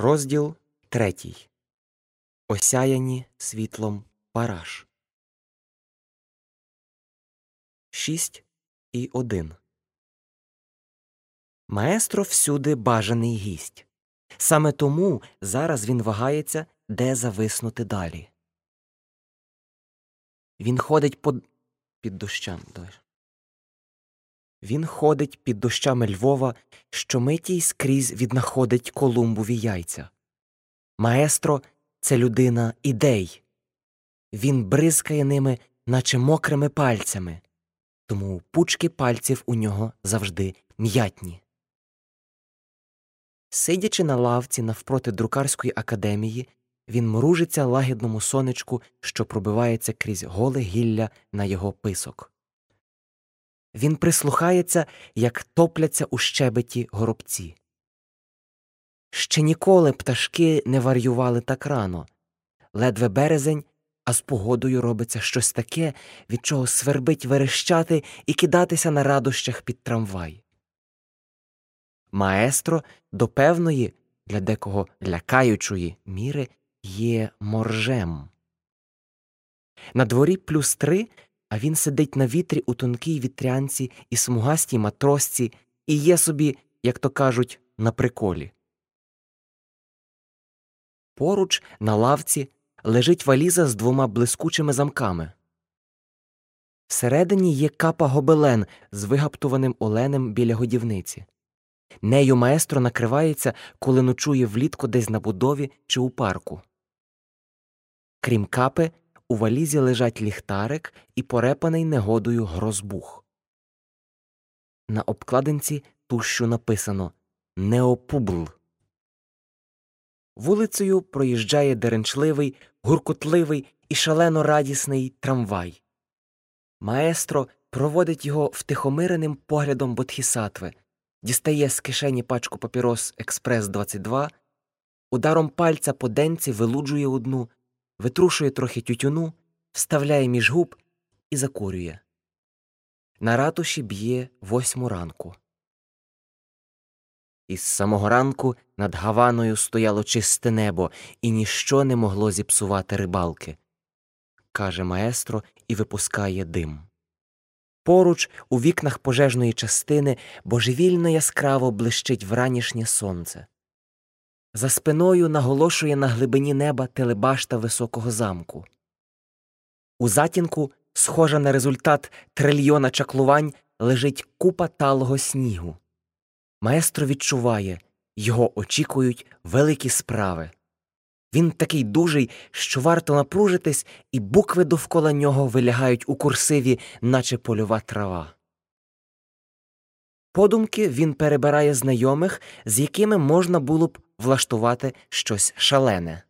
Розділ третій. Осяяні світлом параж. Шість і один. Маестро всюди бажаний гість. Саме тому зараз він вагається, де зависнути далі. Він ходить под... під дощами. Давай. Він ходить під дощами Львова, щомиті й скрізь віднаходить Колумбові яйця. Маестро це людина ідей. Він бризкає ними, наче мокрими пальцями, тому пучки пальців у нього завжди м'ятні. Сидячи на лавці навпроти друкарської академії, він мружиться лагідному сонечку, що пробивається крізь голе гілля на його писок. Він прислухається, як топляться у щебеті горобці. Ще ніколи пташки не варювали так рано. Ледве березень, а з погодою робиться щось таке, від чого свербить верещати і кидатися на радощах під трамвай. Маестро до певної, для декого лякаючої міри є моржем. На дворі плюс три а він сидить на вітрі у тонкій вітрянці і смугастій матросці і є собі, як то кажуть, на приколі. Поруч на лавці лежить валіза з двома блискучими замками. Всередині є капа гобелен з вигаптуваним оленем біля годівниці. Нею маестро накривається, коли ночує влітку десь на будові чи у парку. Крім капи, у валізі лежать ліхтарик і порепаний негодою гросбух. На обкладинці тушшю написано Неопубл. Вулицею проїжджає деренчливий, гуркотливий і шалено радісний трамвай. Маестро проводить його втихомиреним поглядом бодхісатви, дістає з кишені пачку папірос Експрес 22 ударом пальця по денці вилуджує одну, витрушує трохи тютюну, вставляє між губ і закурює. На ратуші б'є восьму ранку. Із самого ранку над Гаваною стояло чисте небо, і ніщо не могло зіпсувати рибалки, каже маестро і випускає дим. Поруч, у вікнах пожежної частини, божевільно яскраво блищить вранішнє сонце. За спиною наголошує на глибині неба телебашта високого замку. У затінку, схожа на результат трильйона чаклувань, лежить купа талого снігу. Маестро відчуває його очікують великі справи. Він такий дужий, що варто напружитись, і букви довкола нього вилягають у курсиві, наче польова трава. Подумки він перебирає знайомих, з якими можна було б влаштувати щось шалене.